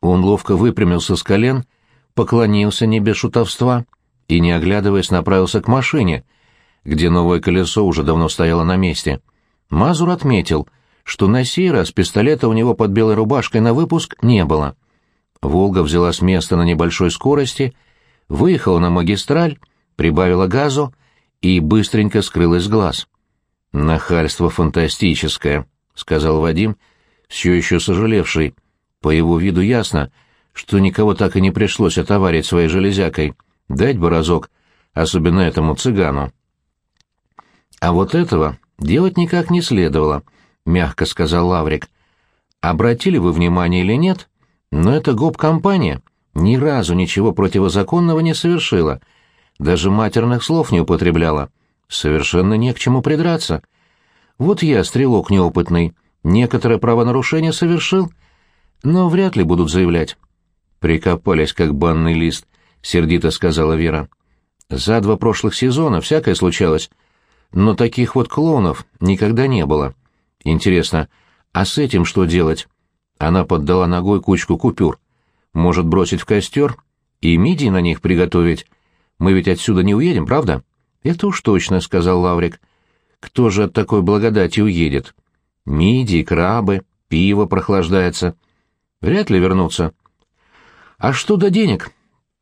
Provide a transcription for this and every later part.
Он ловко выпрямился с колен, поклонился не без шутовства и, не оглядываясь, направился к машине, где новое колесо уже давно стояло на месте. Мазур отметил, что на сей раз пистолета у него под белой рубашкой на выпуск не было. «Волга» взяла с места на небольшой скорости, выехала на магистраль, прибавила газу и быстренько скрылась с глаз. «Нахальство фантастическое», — сказал Вадим, все еще сожалевший. По его виду ясно, что никого так и не пришлось отоварить своей железякой. Дать бы разок, особенно этому цыгану. А вот этого делать никак не следовало, мягко сказал Лаврик. Обратили вы внимание или нет, но эта гоп-компания ни разу ничего противозаконного не совершила, даже матерных слов не употребляла. Совершенно не к чему придраться. Вот я, стрелок неопытный, некоторое правонарушение совершил, но вряд ли будут заявлять. Прикопались, как банный лист, — сердито сказала Вера. За два прошлых сезона всякое случалось, но таких вот клоунов никогда не было. Интересно, а с этим что делать? Она поддала ногой кучку купюр. Может, бросить в костер и мидии на них приготовить? Мы ведь отсюда не уедем, правда? Это уж точно, — сказал Лаврик. Кто же от такой благодати уедет? Мидии, крабы, пиво прохлаждается. Вряд ли вернутся. А что до денег?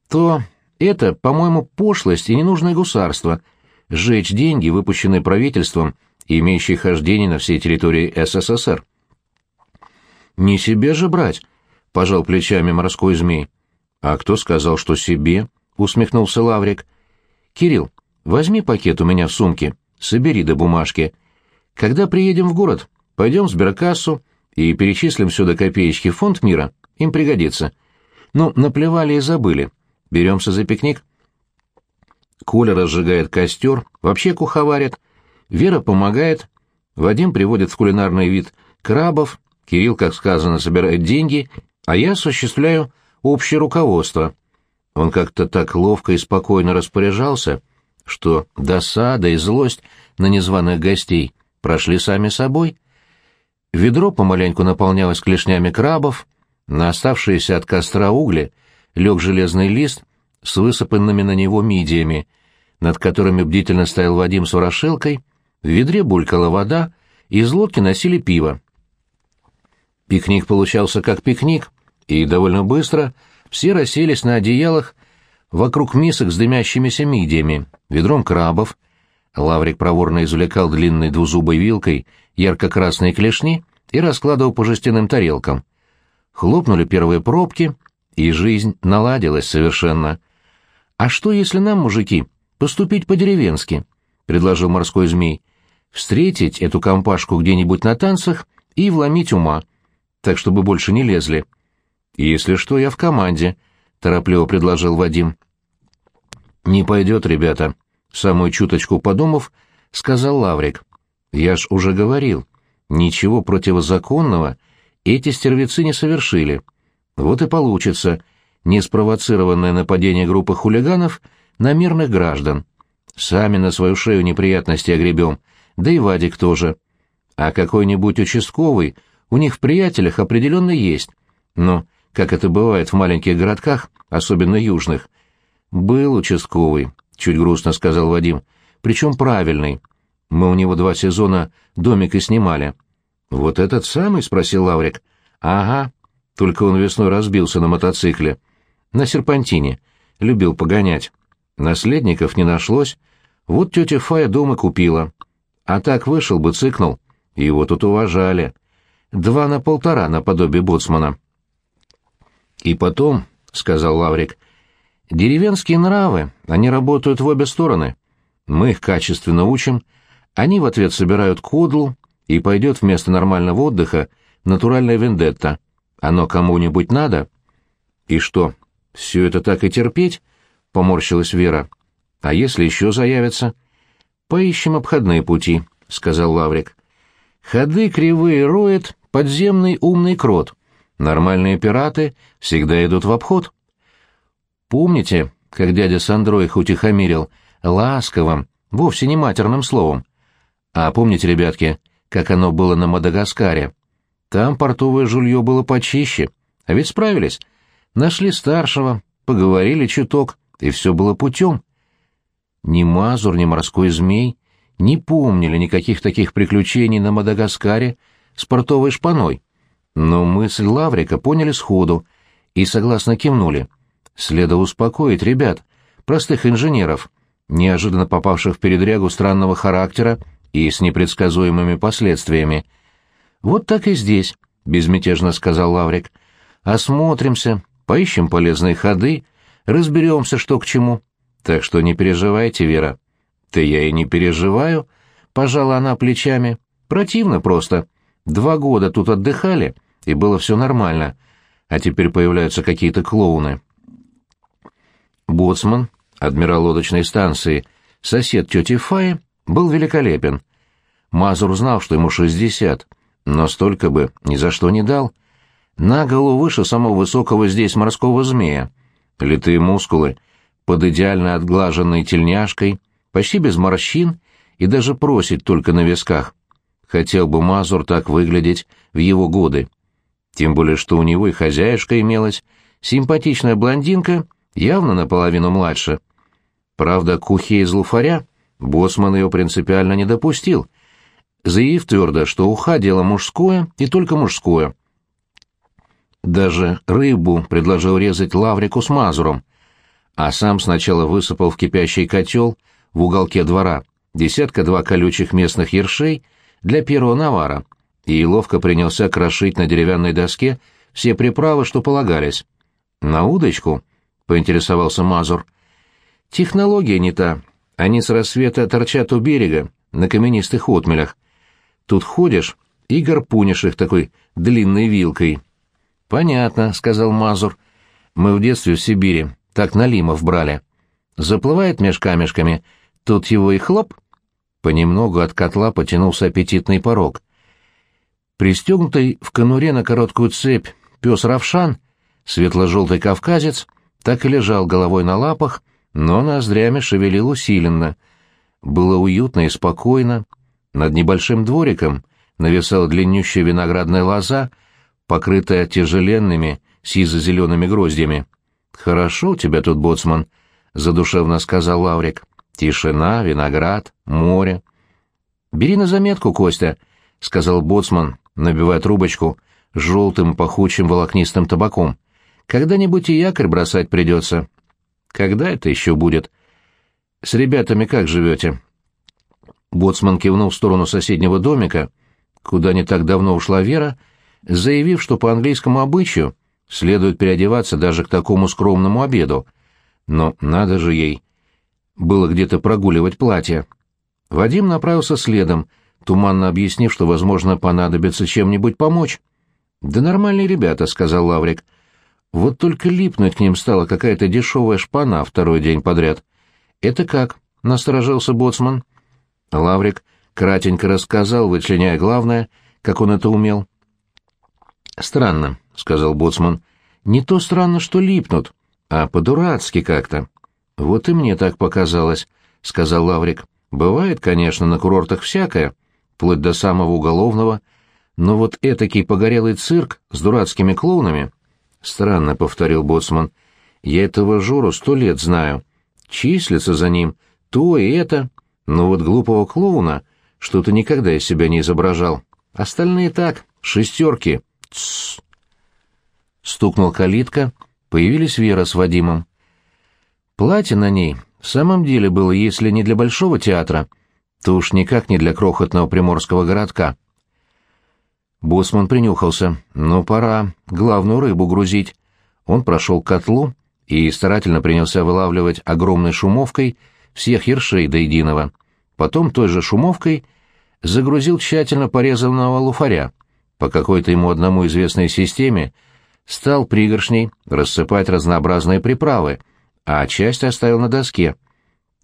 То это, по-моему, пошлость и ненужное гусарство — сжечь деньги, выпущенные правительством имеющие хождение на всей территории СССР. «Не себе же брать», — пожал плечами морской змей. «А кто сказал, что себе?» — усмехнулся Лаврик. «Кирилл, возьми пакет у меня в сумке, собери до бумажки. Когда приедем в город, пойдем в сберкассу и перечислим до копеечки фонд мира, им пригодится. Ну, наплевали и забыли. Беремся за пикник». Коля разжигает костер, вообще куховарит. Вера помогает. Вадим приводит в кулинарный вид крабов. Кирилл, как сказано, собирает деньги, а я осуществляю общее руководство. Он как-то так ловко и спокойно распоряжался, что досада и злость на незваных гостей прошли сами собой. Ведро помаленьку наполнялось клешнями крабов, на оставшиеся от костра угли лег железный лист с высыпанными на него мидиями, над которыми бдительно стоял Вадим с ворошилкой, в ведре булькала вода, и из лодки носили пиво. Пикник получался как пикник, и довольно быстро все расселись на одеялах вокруг мисок с дымящимися мидиями, ведром крабов. Лаврик проворно извлекал длинной двузубой вилкой ярко-красные клешни и раскладывал по жестяным тарелкам. Хлопнули первые пробки, и жизнь наладилась совершенно. «А что, если нам, мужики, поступить по-деревенски?» — предложил морской змей. «Встретить эту компашку где-нибудь на танцах и вломить ума, так чтобы больше не лезли». «Если что, я в команде», — торопливо предложил Вадим. «Не пойдет, ребята», — самую чуточку подумав, сказал Лаврик. «Я ж уже говорил, ничего противозаконного эти стервецы не совершили. Вот и получится неспровоцированное нападение группы хулиганов на мирных граждан. Сами на свою шею неприятности огребем, да и Вадик тоже. А какой-нибудь участковый у них в приятелях определенно есть. Но, как это бывает в маленьких городках, особенно южных. «Был участковый», — чуть грустно сказал Вадим, — «причем правильный. Мы у него два сезона домик и снимали». «Вот этот самый?» — спросил Лаврик. «Ага, только он весной разбился на мотоцикле. На серпантине. Любил погонять. Наследников не нашлось. Вот тетя Фая дома купила. А так вышел бы, цыкнул. Его тут уважали. Два на полтора наподобие боцмана. И потом, — сказал Лаврик, — деревенские нравы, они работают в обе стороны. Мы их качественно учим, они в ответ собирают кодлу, и пойдет вместо нормального отдыха натуральная вендетта. Оно кому-нибудь надо? И что, все это так и терпеть? Поморщилась Вера. А если еще заявятся? Поищем обходные пути, сказал Лаврик. Ходы кривые роет подземный умный крот. Нормальные пираты всегда идут в обход. Помните, как дядя Сандро их утихомирил ласковым, вовсе не матерным словом? А помните, ребятки, как оно было на Мадагаскаре? Там портовое жулье было почище, А ведь справились. Нашли старшего, поговорили чуток, и все было путем. Ни Мазур, ни морской змей не помнили никаких таких приключений на Мадагаскаре с портовой шпаной. Но мысль Лаврика поняли сходу и согласно кивнули. Следовало успокоить ребят, простых инженеров, неожиданно попавших в передрягу странного характера и с непредсказуемыми последствиями. «Вот так и здесь», — безмятежно сказал Лаврик. «Осмотримся, поищем полезные ходы, разберемся, что к чему. Так что не переживайте, Вера». «Да я и не переживаю», — пожала она плечами. «Противно просто. Два года тут отдыхали, и было все нормально, а теперь появляются какие-то клоуны». Боцман, адмирал лодочной станции, сосед тети Фаи, был великолепен. Мазур знал, что ему шестьдесят, но столько бы ни за что не дал. На голову выше самого высокого здесь морского змея. Литые мускулы, под идеально отглаженной тельняшкой, почти без морщин и даже просить только на висках. Хотел бы Мазур так выглядеть в его годы. Тем более, что у него и хозяюшка имелась, симпатичная блондинка, явно наполовину младше. Правда, кухе из луфаря Боссман ее принципиально не допустил, заявив твердо, что уха — дело мужское и только мужское. Даже рыбу предложил резать лаврику с мазуром, а сам сначала высыпал в кипящий котел в уголке двора десятка-два колючих местных ершей для первого навара и ловко принялся крошить на деревянной доске все приправы, что полагались. «На удочку?» — поинтересовался Мазур. «Технология не та», они с рассвета торчат у берега, на каменистых отмелях. Тут ходишь и гарпунишь их такой длинной вилкой. — Понятно, — сказал Мазур. — Мы в детстве в Сибири так налимов брали. Заплывает меж камешками, тут его и хлоп. Понемногу от котла потянулся аппетитный порог. Пристегнутый в конуре на короткую цепь пес Равшан, светло-желтый кавказец, так и лежал головой на лапах, но ноздрями шевелил усиленно. Было уютно и спокойно. Над небольшим двориком нависала длиннющая виноградная лоза, покрытая тяжеленными сизо-зелеными гроздями. «Хорошо у тебя тут, боцман», — задушевно сказал Лаврик. «Тишина, виноград, море». «Бери на заметку, Костя», — сказал боцман, набивая трубочку желтым пахучим волокнистым табаком. «Когда-нибудь и якорь бросать придется». Когда это еще будет? С ребятами как живете? Боцман кивнул в сторону соседнего домика, куда не так давно ушла Вера, заявив, что по английскому обычаю следует переодеваться даже к такому скромному обеду. Но надо же ей было где-то прогуливать платье. Вадим направился следом, туманно объяснив, что, возможно, понадобится чем-нибудь помочь. «Да нормальные ребята», — сказал Лаврик. Вот только липнуть к ним стала какая-то дешевая шпана второй день подряд. «Это как?» — насторожился боцман. Лаврик кратенько рассказал, вычленяя главное, как он это умел. «Странно», — сказал боцман. «Не то странно, что липнут, а по-дурацки как-то». «Вот и мне так показалось», — сказал Лаврик. «Бывает, конечно, на курортах всякое, вплоть до самого уголовного, но вот этакий погорелый цирк с дурацкими клоунами Странно, — повторил боцман. Я этого Жору сто лет знаю. Числится за ним то и это, но вот глупого клоуна что-то никогда из себя не изображал. Остальные так, шестерки. Тссс. Стукнул калитка, появились Вера с Вадимом. Платье на ней в самом деле было, если не для большого театра, то уж никак не для крохотного приморского городка. Боцман принюхался. «Ну, пора главную рыбу грузить». Он прошел к котлу и старательно принялся вылавливать огромной шумовкой всех ершей до единого. Потом той же шумовкой загрузил тщательно порезанного луфаря. По какой-то ему одному известной системе стал пригоршней рассыпать разнообразные приправы, а часть оставил на доске.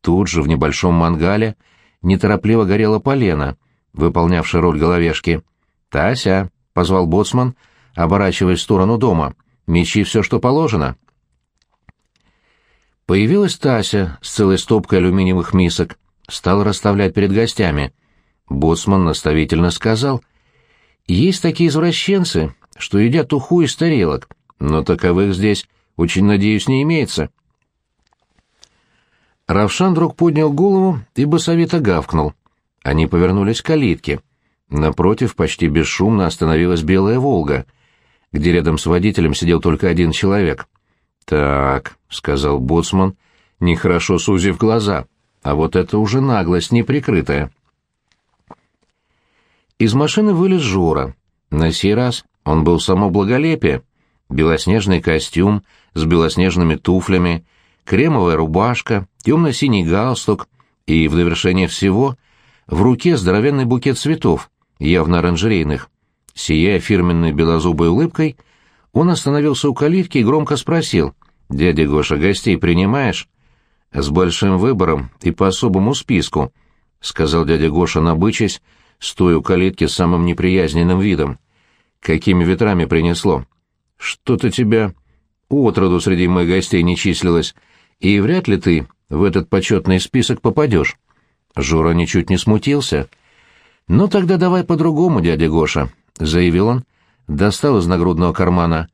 Тут же в небольшом мангале неторопливо горела полена, выполнявшая роль головешки. «Тася!» — позвал боцман, оборачиваясь в сторону дома. «Мечи все, что положено». Появилась Тася с целой стопкой алюминиевых мисок, стал расставлять перед гостями. Боцман наставительно сказал, «Есть такие извращенцы, что едят уху из тарелок, но таковых здесь, очень надеюсь, не имеется. Равшан вдруг поднял голову и басовито гавкнул. Они повернулись к калитке. Напротив почти бесшумно остановилась белая «Волга», где рядом с водителем сидел только один человек. «Так», — сказал боцман, нехорошо сузив глаза, — «а вот это уже наглость неприкрытая». Из машины вылез Жора. На сей раз он был само благолепие. Белоснежный костюм с белоснежными туфлями, кремовая рубашка, темно-синий галстук и, в довершение всего, в руке здоровенный букет цветов, явно оранжерейных. Сияя фирменной белозубой улыбкой, он остановился у калитки и громко спросил, «Дядя Гоша, гостей принимаешь?» «С большим выбором и по особому списку», — сказал дядя Гоша, набычась, стоя у калитки с самым неприязненным видом. «Какими ветрами принесло?» «Что-то тебя отроду среди моих гостей не числилось, и вряд ли ты в этот почетный список попадешь». Жора ничуть не смутился. «Ну тогда давай по-другому, дядя Гоша», — заявил он, достал из нагрудного кармана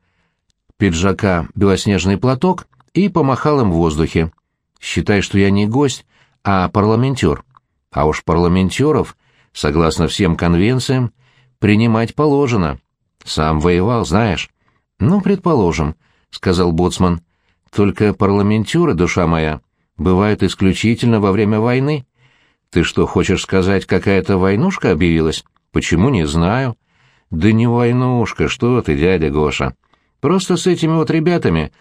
пиджака белоснежный платок и помахал им в воздухе. «Считай, что я не гость, а парламентер. А уж парламентеров, согласно всем конвенциям, принимать положено. Сам воевал, знаешь». «Ну, предположим», — сказал Боцман. «Только парламентеры, душа моя, бывают исключительно во время войны. Ты что, хочешь сказать, какая-то войнушка объявилась? Почему, не знаю». «Да не войнушка, что ты, дядя Гоша. Просто с этими вот ребятами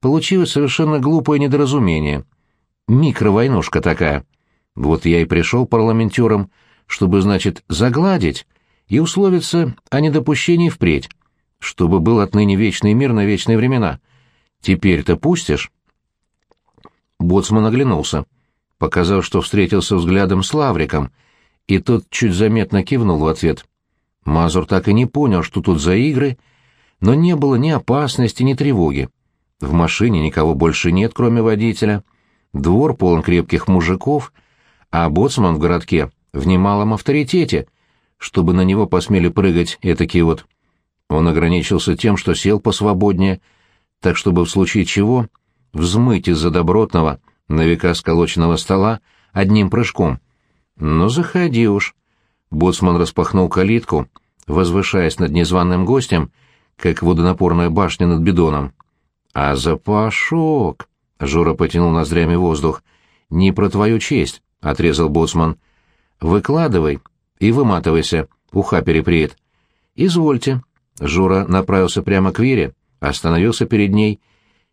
получилось совершенно глупое недоразумение. Микровойнушка такая. Вот я и пришел парламентером, чтобы, значит, загладить и условиться о недопущении впредь, чтобы был отныне вечный мир на вечные времена. Теперь-то пустишь?» Боцман оглянулся, показал, что встретился взглядом с Лавриком, и тот чуть заметно кивнул в ответ. Мазур так и не понял, что тут за игры, но не было ни опасности, ни тревоги. В машине никого больше нет, кроме водителя. Двор полон крепких мужиков, а боцман в городке в немалом авторитете, чтобы на него посмели прыгать этакие вот. Он ограничился тем, что сел посвободнее, так чтобы в случае чего взмыть из-за добротного, на века сколоченного стола одним прыжком. «Ну, заходи уж», Боцман распахнул калитку, возвышаясь над незваным гостем, как водонапорная башня над бидоном. «А запашок!» — Жора потянул ноздрями воздух. «Не про твою честь», — отрезал Боцман. «Выкладывай и выматывайся, уха перепреет». «Извольте». Жора направился прямо к Вере, остановился перед ней,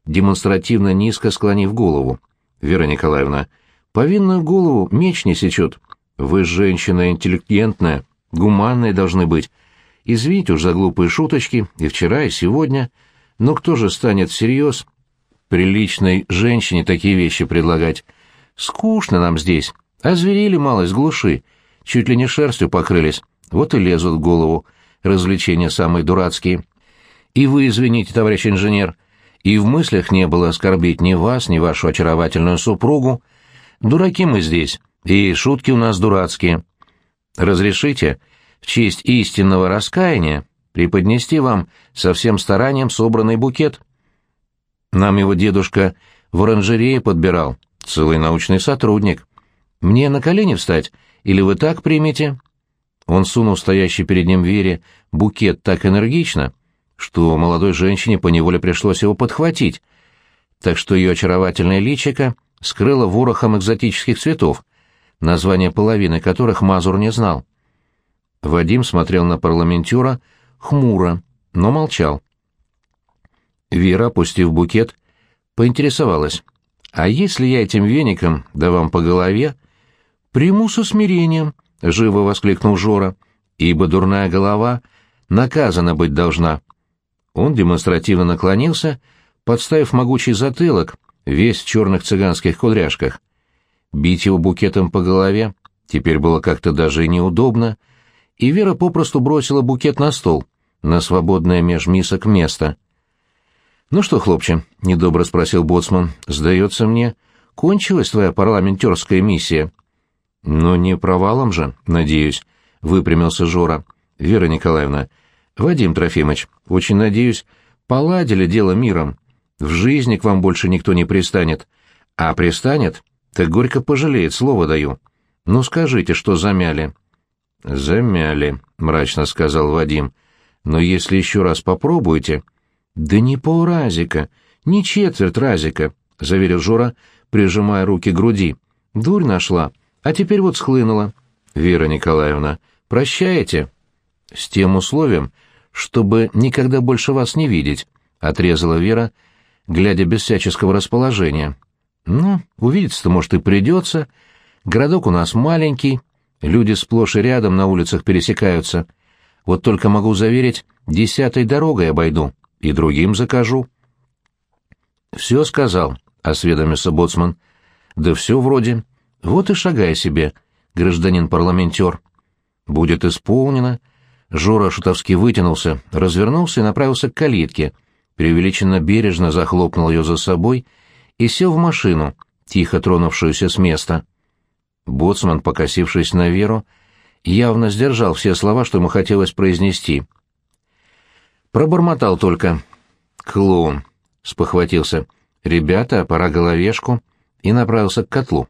демонстративно низко склонив голову. «Вера Николаевна, повинную голову меч не сечет. Вы женщина интеллигентная, гуманная должны быть. Извините уж за глупые шуточки и вчера, и сегодня. Но кто же станет всерьез приличной женщине такие вещи предлагать? Скучно нам здесь. Озверели мало из глуши. Чуть ли не шерстью покрылись. Вот и лезут в голову. Развлечения самые дурацкие. И вы, извините, товарищ инженер, и в мыслях не было оскорбить ни вас, ни вашу очаровательную супругу. Дураки мы здесь, и шутки у нас дурацкие. Разрешите, в честь истинного раскаяния, преподнести вам со всем старанием собранный букет? Нам его дедушка в оранжерее подбирал, целый научный сотрудник. Мне на колени встать, или вы так примете?» Он сунул стоящий перед ним Вере букет так энергично, что молодой женщине поневоле пришлось его подхватить, так что ее очаровательное личико скрыло ворохом экзотических цветов, название половины которых Мазур не знал. Вадим смотрел на парламентера хмуро, но молчал. Вера, опустив букет, поинтересовалась. «А если я этим веником, да вам по голове?» «Приму со смирением», — живо воскликнул Жора, «ибо дурная голова наказана быть должна». Он демонстративно наклонился, подставив могучий затылок, весь в черных цыганских кудряшках. Бить его букетом по голове теперь было как-то даже и неудобно, и Вера попросту бросила букет на стол, на свободное меж мисок место. «Ну что, хлопче?» — недобро спросил Боцман. «Сдается мне, кончилась твоя парламентерская миссия». «Ну, не провалом же, надеюсь», — выпрямился Жора. «Вера Николаевна, Вадим Трофимович, очень надеюсь, Поладили дело миром. В жизни к вам больше никто не пристанет. А пристанет, так горько пожалеет, слово даю. Ну скажите, что замяли?» «Замяли», — мрачно сказал Вадим. «Но если еще раз попробуете...» «Да не полразика, не четверть разика», — заверил Жора, прижимая руки к груди. «Дурь нашла, а теперь вот схлынула». «Вера Николаевна, прощаете?» «С тем условием, чтобы никогда больше вас не видеть», — отрезала Вера, глядя без всяческого расположения. «Ну, увидеться-то, может, и придется. Городок у нас маленький, люди сплошь и рядом на улицах пересекаются. Вот только могу заверить, десятой дорогой обойду и другим закажу». «Все сказал», — осведомился боцман. «Да все вроде. Вот и шагай себе, гражданин-парламентер». «Будет исполнено». Жора Шутовский вытянулся, развернулся и направился к калитке, преувеличенно бережно захлопнул ее за собой и сел в машину, тихо тронувшуюся с места. Боцман, покосившись на Веру, явно сдержал все слова, что ему хотелось произнести. Пробормотал только. «Клоун», — спохватился. «Ребята, пора головешку», и направился к котлу.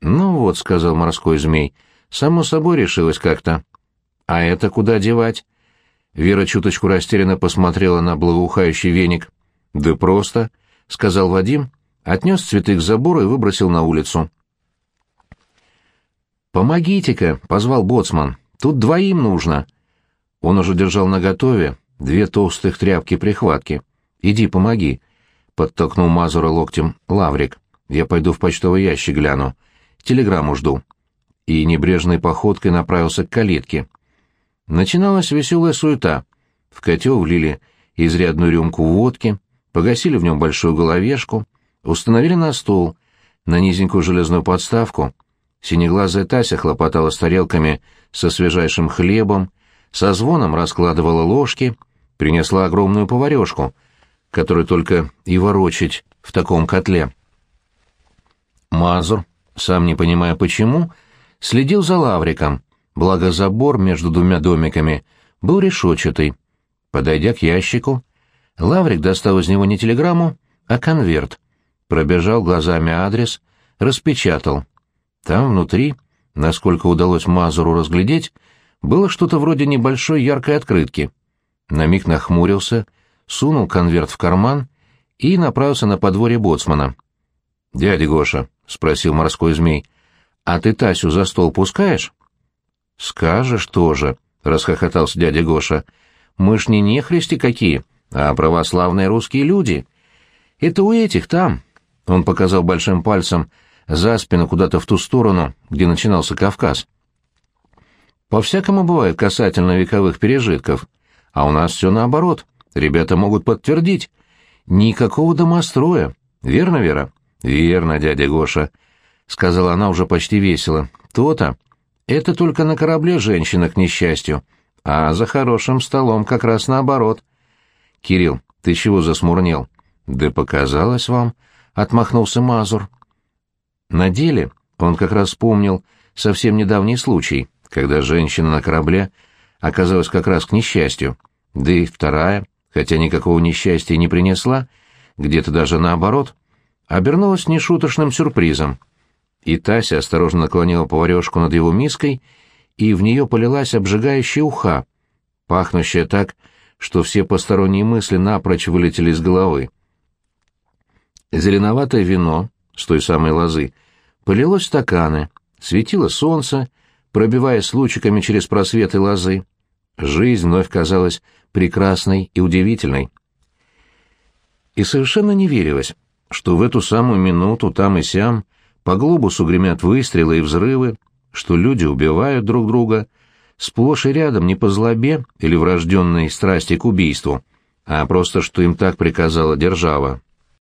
«Ну вот», — сказал морской змей, — «само собой решилось как-то». «А это куда девать?» Вера чуточку растерянно посмотрела на благоухающий веник. «Да просто», — сказал Вадим, отнес цветы к забору и выбросил на улицу. «Помогите-ка», — позвал боцман, — «тут двоим нужно». Он уже держал наготове две толстых тряпки-прихватки. «Иди, помоги», — подтолкнул Мазура локтем Лаврик. «Я пойду в почтовый ящик гляну. Телеграмму жду». И небрежной походкой направился к калитке. Начиналась веселая суета. В котел влили изрядную рюмку водки, погасили в нем большую головешку, установили на стол, на низенькую железную подставку. Синеглазая Тася хлопотала с тарелками со свежайшим хлебом, со звоном раскладывала ложки, принесла огромную поварешку, которую только и ворочить в таком котле. Мазур, сам не понимая почему, следил за лавриком, благо забор между двумя домиками был решетчатый. Подойдя к ящику, Лаврик достал из него не телеграмму, а конверт, пробежал глазами адрес, распечатал. Там внутри, насколько удалось Мазуру разглядеть, было что-то вроде небольшой яркой открытки. На миг нахмурился, сунул конверт в карман и направился на подворье боцмана. «Дядя Гоша», — спросил морской змей, — «а ты Тасю за стол пускаешь?» «Скажешь тоже», — расхохотался дядя Гоша. «Мы ж не нехристи какие, а православные русские люди. Это у этих там». Он показал большим пальцем за спину куда-то в ту сторону, где начинался Кавказ. По-всякому бывает касательно вековых пережитков, а у нас все наоборот. Ребята могут подтвердить. Никакого домостроя. Верно, Вера? Верно, дядя Гоша, — сказала она уже почти весело. То-то. Это только на корабле женщина к несчастью, а за хорошим столом как раз наоборот. Кирилл, ты чего засмурнел? Да показалось вам, отмахнулся Мазур. На деле он как раз вспомнил совсем недавний случай, когда женщина на корабле оказалась как раз к несчастью, да и вторая, хотя никакого несчастья не принесла, где-то даже наоборот, обернулась нешуточным сюрпризом — и Тася осторожно наклонила поварешку над его миской, и в нее полилась обжигающая уха, пахнущая так, что все посторонние мысли напрочь вылетели из головы. Зеленоватое вино, с той самой лозы, полилось в стаканы, светило солнце, пробиваясь лучиками через просветы лозы. Жизнь вновь казалась прекрасной и удивительной. И совершенно не верилось, что в эту самую минуту там и сям по глобусу гремят выстрелы и взрывы, что люди убивают друг друга, сплошь и рядом не по злобе или врожденной страсти к убийству, а просто что им так приказала держава.